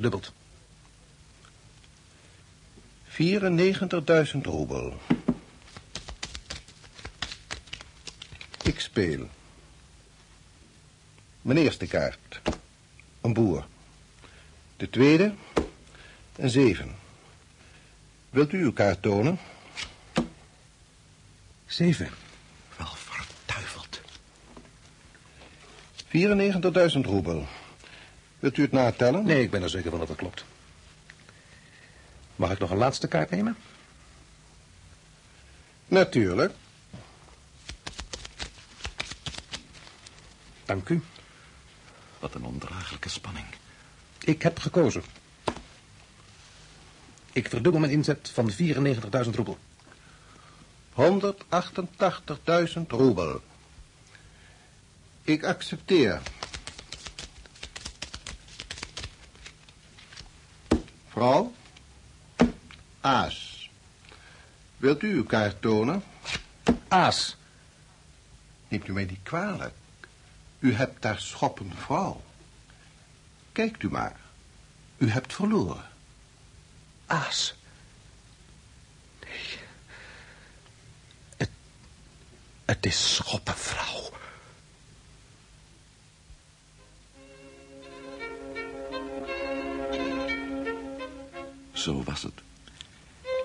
verdubbeld. 94.000 roebel. Ik speel. Mijn eerste kaart. Een boer. De tweede. Een zeven. Wilt u uw kaart tonen? Zeven. Wel verduiveld. 94.000 roebel. Wilt u het natellen? Nee, ik ben er zeker van dat het klopt. Mag ik nog een laatste kaart nemen? Natuurlijk. Dank u. Wat een ondraaglijke spanning. Ik heb gekozen. Ik verdubbel mijn inzet van 94.000 roebel. 188.000 roebel. Ik accepteer. Vrouw? Aas. Wilt u uw kaart tonen? Aas. Neemt u mij niet kwalijk. U hebt daar schoppen vrouw. Kijkt u maar. U hebt verloren. Aas. Nee. Het, het is schoppenvrouw. Zo was het.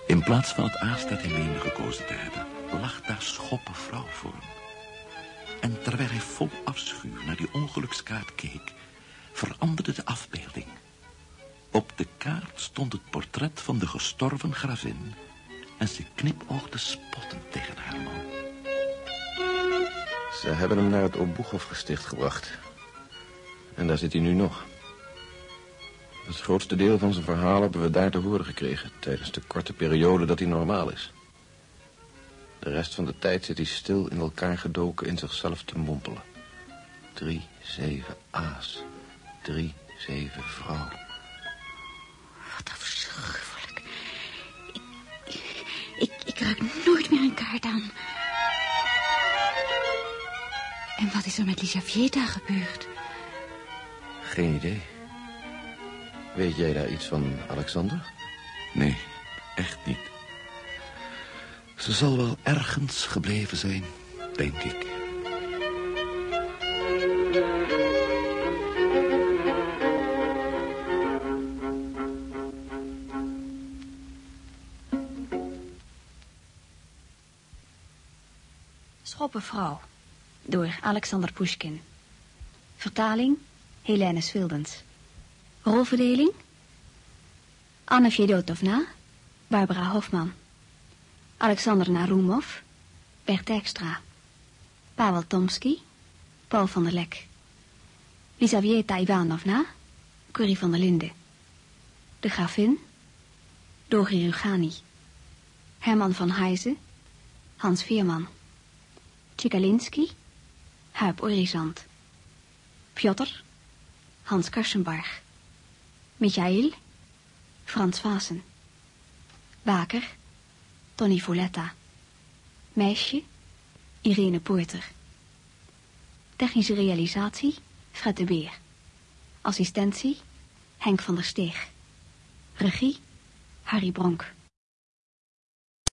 In plaats van het aas dat hij meende gekozen te hebben... lag daar schoppenvrouw voor hem. En terwijl hij vol afschuw naar die ongelukskaart keek... veranderde de afbeelding. Op de kaart stond het portret van de gestorven gravin... en ze knipoogde spottend tegen haar man. Ze hebben hem naar het Obuchov-gesticht gebracht. En daar zit hij nu nog. Het grootste deel van zijn verhaal hebben we daar te horen gekregen... tijdens de korte periode dat hij normaal is. De rest van de tijd zit hij stil in elkaar gedoken in zichzelf te mompelen. Drie, zeven aas. Drie, zeven vrouw. Wat afschuwelijk. Ik, ik, ik raak nooit meer een kaart aan. En wat is er met Lisaveta gebeurd? Geen idee. Weet jij daar iets van, Alexander? Nee, echt niet. Ze zal wel ergens gebleven zijn, denk ik. Schoppenvrouw door Alexander Pushkin. Vertaling Helene Swildens. Rolverdeling Anne Fjedotovna, Barbara Hofman. Alexander Narumov, Bert Dijkstra. Pavel Tomsky, Paul van der Lek. Lisavieta Ivanovna, Corrie van der Linde. De gravin, Dori Rugani. Herman van Heijzen, Hans Veerman. Tchikalinski, Huip Orizant. Piotr, Hans Karsenbarg. Michael, Frans Vassen. Waker, Tony Voletta. Meisje, Irene Poorter. Technische realisatie, Fred de Beer. Assistentie, Henk van der Steeg. Regie, Harry Bronk.